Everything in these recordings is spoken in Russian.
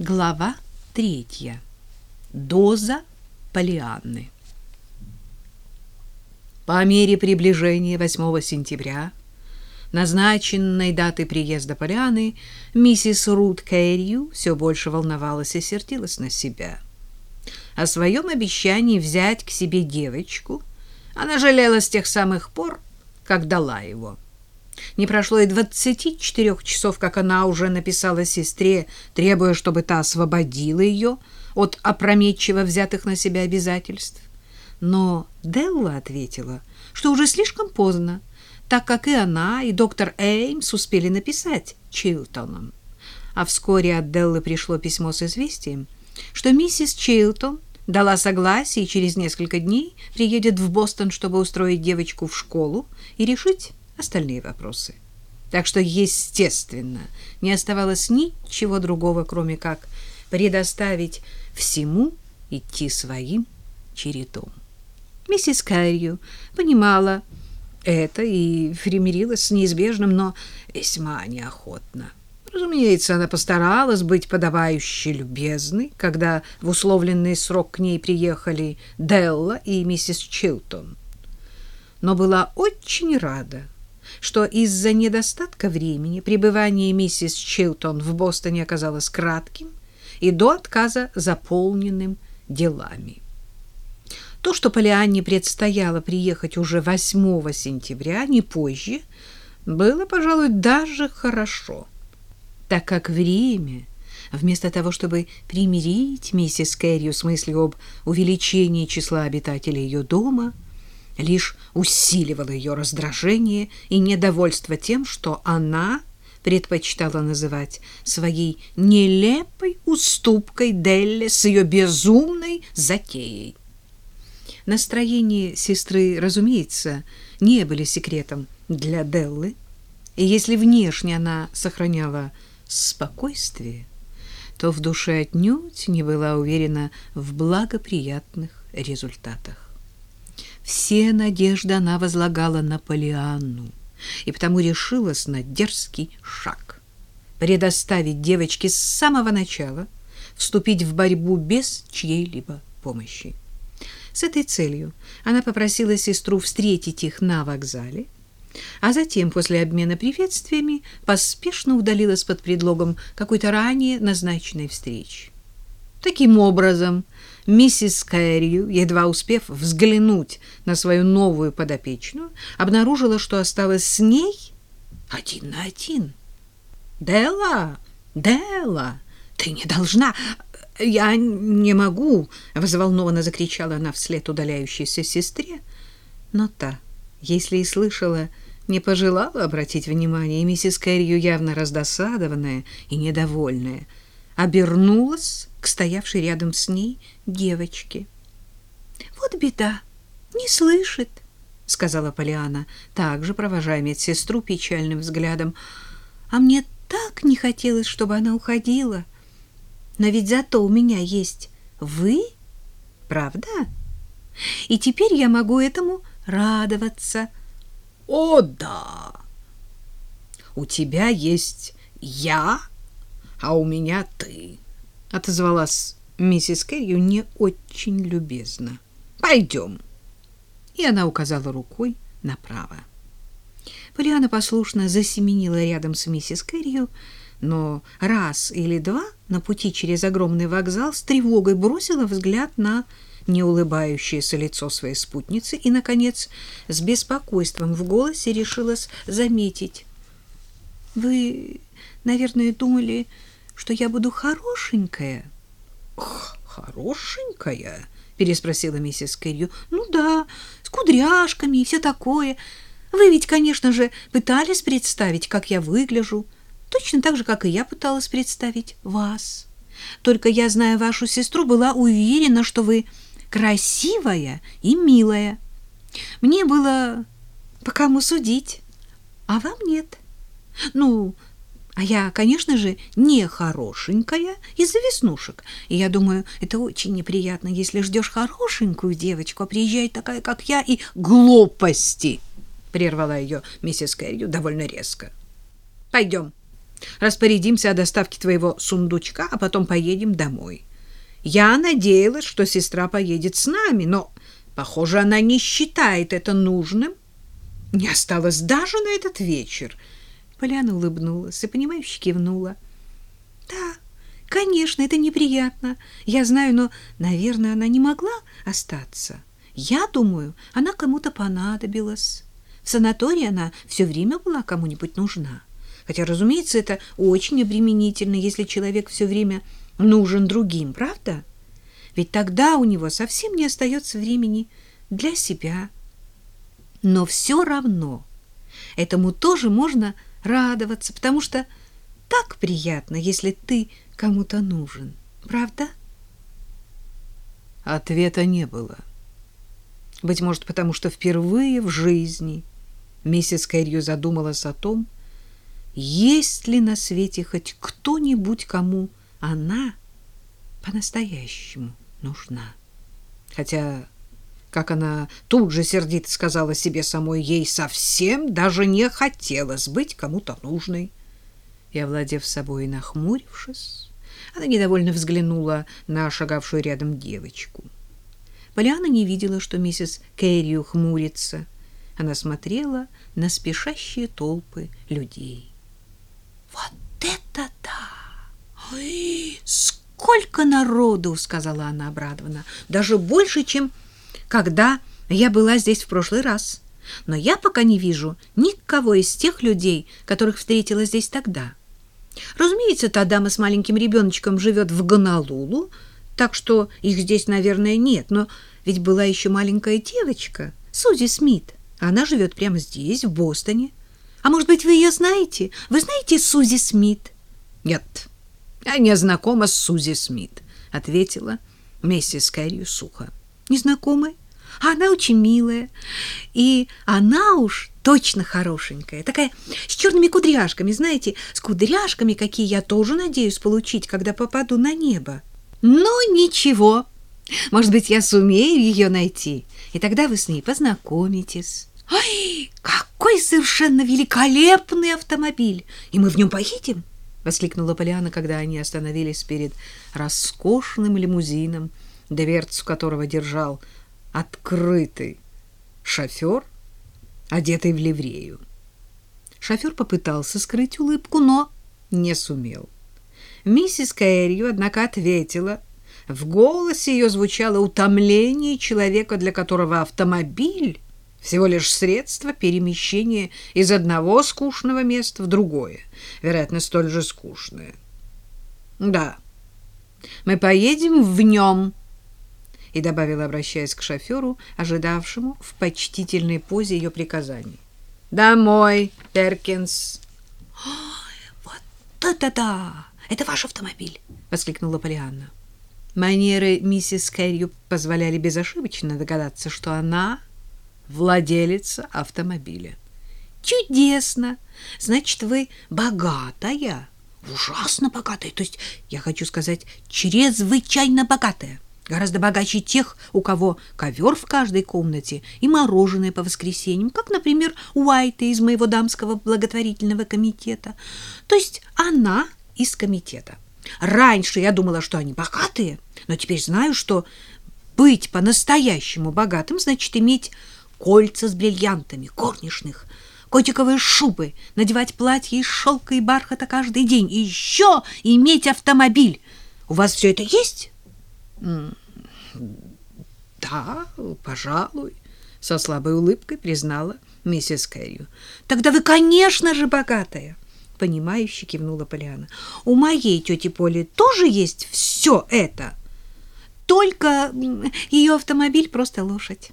Глава третья. Доза Полианны. По мере приближения 8 сентября, назначенной даты приезда Полианы, миссис Рут Кэррию все больше волновалась и сердилась на себя. О своем обещании взять к себе девочку она жалела с тех самых пор, как дала его. Не прошло и двадцати четырех часов, как она уже написала сестре, требуя, чтобы та освободила ее от опрометчиво взятых на себя обязательств. Но Делла ответила, что уже слишком поздно, так как и она, и доктор Эймс успели написать Чилтоном. А вскоре от Деллы пришло письмо с известием, что миссис Чилтон дала согласие и через несколько дней приедет в Бостон, чтобы устроить девочку в школу и решить остальные вопросы. Так что, естественно, не оставалось ничего другого, кроме как предоставить всему идти своим чередом. Миссис Кэррию понимала это и примирилась с неизбежным, но весьма неохотно. Разумеется, она постаралась быть подавающей любезной, когда в условленный срок к ней приехали Делла и миссис Чилтон. Но была очень рада, что из-за недостатка времени пребывание миссис Чилтон в Бостоне оказалось кратким и до отказа заполненным делами. То, что Полианне предстояло приехать уже 8 сентября, не позже, было, пожалуй, даже хорошо, так как время, вместо того, чтобы примирить миссис Кэррию с мыслью об увеличении числа обитателей ее дома, лишь усиливало ее раздражение и недовольство тем, что она предпочитала называть своей нелепой уступкой Делле с ее безумной затеей. Настроение сестры, разумеется, не были секретом для Деллы, и если внешне она сохраняла спокойствие, то в душе отнюдь не была уверена в благоприятных результатах. Все надежды она возлагала на Полианну, и потому решилась на дерзкий шаг — предоставить девочке с самого начала вступить в борьбу без чьей-либо помощи. С этой целью она попросила сестру встретить их на вокзале, а затем, после обмена приветствиями, поспешно удалилась под предлогом какой-то ранее назначенной встречи. Таким образом, миссис Кэррию, едва успев взглянуть на свою новую подопечную, обнаружила, что осталась с ней один на один. «Делла! Делла! Ты не должна! «Я не могу!» — взволнованно закричала она вслед удаляющейся сестре. Но та, если и слышала, не пожелала обратить внимание, и миссис Кэррию, явно раздосадованная и недовольная, обернулась к стоявшей рядом с ней девочке. «Вот беда, не слышит», — сказала Полиана, также провожая медсестру печальным взглядом. «А мне так не хотелось, чтобы она уходила». Но ведь зато у меня есть вы, правда? И теперь я могу этому радоваться. О, да! У тебя есть я, а у меня ты, отозвалась миссис Кэррию не очень любезно. Пойдем. И она указала рукой направо. Полиана послушно засеменила рядом с миссис Кэррию, но раз или два на пути через огромный вокзал с тревогой бросила взгляд на неулыбающееся лицо своей спутницы и, наконец, с беспокойством в голосе решилась заметить. «Вы, наверное, думали, что я буду хорошенькая?» «Хорошенькая?» — переспросила миссис Кэррию. «Ну да, с кудряшками и все такое. Вы ведь, конечно же, пытались представить, как я выгляжу точно так же, как и я пыталась представить вас. Только я, зная вашу сестру, была уверена, что вы красивая и милая. Мне было по кому судить, а вам нет. Ну, а я, конечно же, не хорошенькая из-за веснушек. И я думаю, это очень неприятно, если ждешь хорошенькую девочку, а приезжает такая, как я, и глупости, — прервала ее миссис Кэррию довольно резко. — Пойдем. Распорядимся о доставке твоего сундучка, а потом поедем домой. Я надеялась, что сестра поедет с нами, но, похоже, она не считает это нужным. Не осталось даже на этот вечер. Поляна улыбнулась и, понимающе кивнула. Да, конечно, это неприятно. Я знаю, но, наверное, она не могла остаться. Я думаю, она кому-то понадобилась. В санатории она все время была кому-нибудь нужна. Хотя, разумеется, это очень обременительно, если человек все время нужен другим, правда? Ведь тогда у него совсем не остается времени для себя. Но все равно этому тоже можно радоваться, потому что так приятно, если ты кому-то нужен, правда? Ответа не было. Быть может, потому что впервые в жизни миссис Кэррию задумалась о том, есть ли на свете хоть кто-нибудь, кому она по-настоящему нужна. Хотя, как она тут же сердито сказала себе самой, ей совсем даже не хотелось быть кому-то нужной. И, овладев собой и нахмурившись, она недовольно взглянула на шагавшую рядом девочку. Полиана не видела, что миссис Кэррию хмурится. Она смотрела на спешащие толпы людей. Вот это да! Ой, сколько народу, сказала она обрадованно. Даже больше, чем когда я была здесь в прошлый раз. Но я пока не вижу никого из тех людей, которых встретила здесь тогда. Разумеется, та дама с маленьким ребеночком живет в Гонолулу, так что их здесь, наверное, нет. Но ведь была еще маленькая девочка, Сузи Смит. Она живет прямо здесь, в Бостоне. А может быть, вы ее знаете? Вы знаете Сузи Смит? Нет, я не знакома с Сузи Смит, ответила миссис Кэрри сухо. Не знакомы? А она очень милая. И она уж точно хорошенькая. Такая с черными кудряшками, знаете, с кудряшками, какие я тоже надеюсь получить, когда попаду на небо. Ну, ничего. Может быть, я сумею ее найти, и тогда вы с ней познакомитесь. Ой, какой совершенно великолепный автомобиль! И мы в нем поедем? воскликнула Полиана, когда они остановились перед роскошным лимузином, дверцу которого держал открытый шофер, одетый в ливрею. Шофер попытался скрыть улыбку, но не сумел. Миссис Кэррию, однако, ответила. В голосе ее звучало утомление человека, для которого автомобиль всего лишь средство перемещения из одного скучного места в другое, вероятно, столь же скучное. Да, мы поедем в нем, и добавила, обращаясь к шоферу, ожидавшему в почтительной позе ее приказаний. Домой, Перкинс. вот это-да! Это ваш автомобиль, воскликнула Полианна. Манеры миссис Кэррию позволяли безошибочно догадаться, что она владелица автомобиля. Чудесно. Значит, вы богатая, ужасно богатая. То есть, я хочу сказать, чрезвычайно богатая. Гораздо богаче тех, у кого ковер в каждой комнате и мороженое по воскресеньям, как, например, Уайта из моего дамского благотворительного комитета. То есть она из комитета. Раньше я думала, что они богатые, но теперь знаю, что быть по-настоящему богатым значит иметь кольца с бриллиантами, горничных, котиковые шубы, надевать платья из шелка и бархата каждый день и еще иметь автомобиль. У вас все это есть? Да, пожалуй, со слабой улыбкой признала миссис Кэррию. Тогда вы, конечно же, богатая. Понимающе кивнула Поляна. У моей тети Поли тоже есть все это. Только ее автомобиль просто лошадь.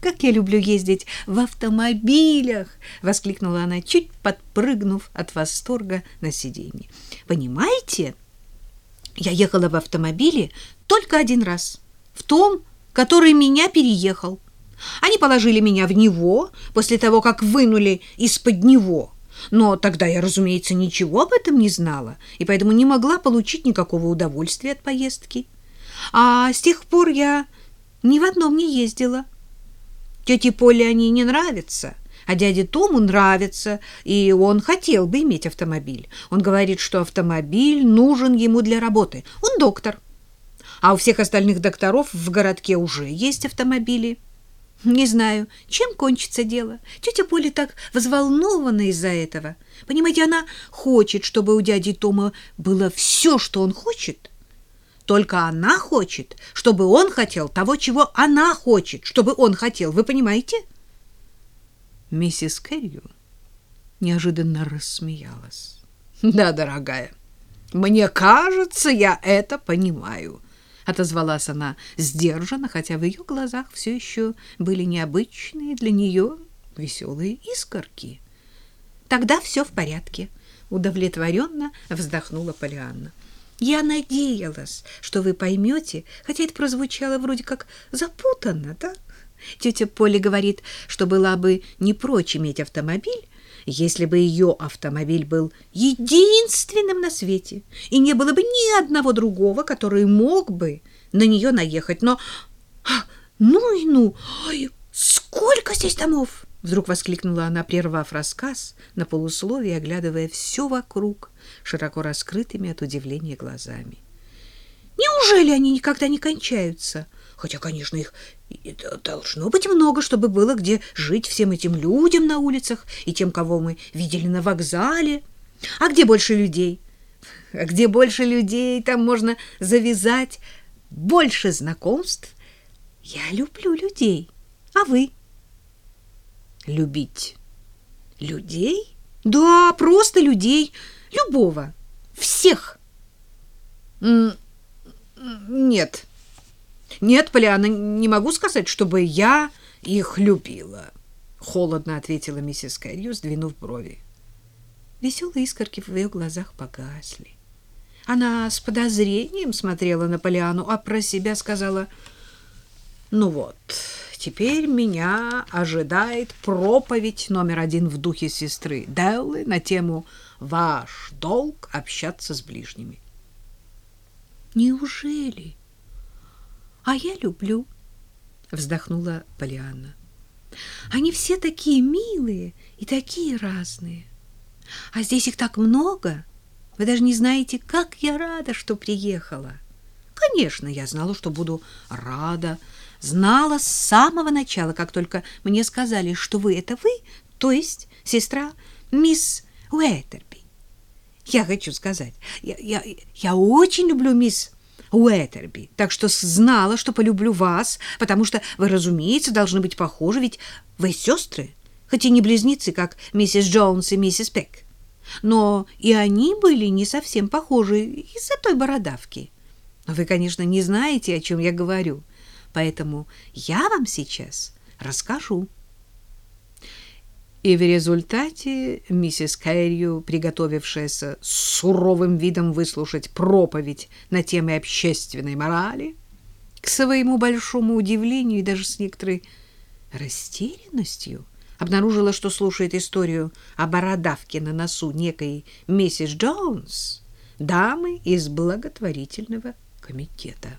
Как я люблю ездить в автомобилях, воскликнула она, чуть подпрыгнув от восторга на сиденье. Понимаете? Я ехала в автомобиле только один раз, в том, который меня переехал. Они положили меня в него после того, как вынули из-под него. Но тогда я, разумеется, ничего об этом не знала, и поэтому не могла получить никакого удовольствия от поездки. А с тех пор я ни в одном не ездила. Тете Поле они не нравятся, А дяде Тому нравится, и он хотел бы иметь автомобиль. Он говорит, что автомобиль нужен ему для работы. Он доктор. А у всех остальных докторов в городке уже есть автомобили. Не знаю, чем кончится дело. Тетя Поля так взволнована из-за этого. Понимаете, она хочет, чтобы у дяди Тома было все, что он хочет. Только она хочет, чтобы он хотел того, чего она хочет, чтобы он хотел. Вы понимаете? Миссис Кэррию неожиданно рассмеялась. Да, дорогая, мне кажется, я это понимаю. — отозвалась она сдержанно, хотя в ее глазах все еще были необычные для нее веселые искорки. «Тогда все в порядке», — удовлетворенно вздохнула Полианна. «Я надеялась, что вы поймете, хотя это прозвучало вроде как запутанно, да? Тетя Поля говорит, что была бы не прочь иметь автомобиль, если бы ее автомобиль был единственным на свете, и не было бы ни одного другого, который мог бы на нее наехать. Но... Ну и ну! Ой, сколько здесь домов! Вдруг воскликнула она, прервав рассказ на полусловие, оглядывая все вокруг широко раскрытыми от удивления глазами. Неужели они никогда не кончаются? Хотя, конечно, их должно быть много, чтобы было где жить всем этим людям на улицах и тем, кого мы видели на вокзале. А где больше людей? А где больше людей, там можно завязать больше знакомств. Я люблю людей. А вы? Любить людей? Да, просто людей. Любого. Всех. Нет. Нет, Полиана, не могу сказать, чтобы я их любила. Холодно ответила миссис Кэррию, сдвинув брови. Веселые искорки в ее глазах погасли. Она с подозрением смотрела на Полиану, а про себя сказала, «Ну вот, теперь меня ожидает проповедь номер один в духе сестры Деллы на тему «Ваш долг общаться с ближними». Неужели? А я люблю, вздохнула Полианна. Они все такие милые и такие разные. А здесь их так много. Вы даже не знаете, как я рада, что приехала. Конечно, я знала, что буду рада. Знала с самого начала, как только мне сказали, что вы это вы, то есть сестра мисс Уэтерби. Я хочу сказать, я, я, я очень люблю мисс Уэтерби, так что знала, что полюблю вас, потому что вы, разумеется, должны быть похожи, ведь вы сестры, хоть и не близнецы, как миссис Джонс и миссис Пек. Но и они были не совсем похожи из-за той бородавки. Но вы, конечно, не знаете, о чем я говорю, поэтому я вам сейчас расскажу. И в результате миссис Кэррию, приготовившаяся с суровым видом выслушать проповедь на темы общественной морали, к своему большому удивлению и даже с некоторой растерянностью обнаружила, что слушает историю о бородавке на носу некой миссис Джонс, дамы из благотворительного комитета.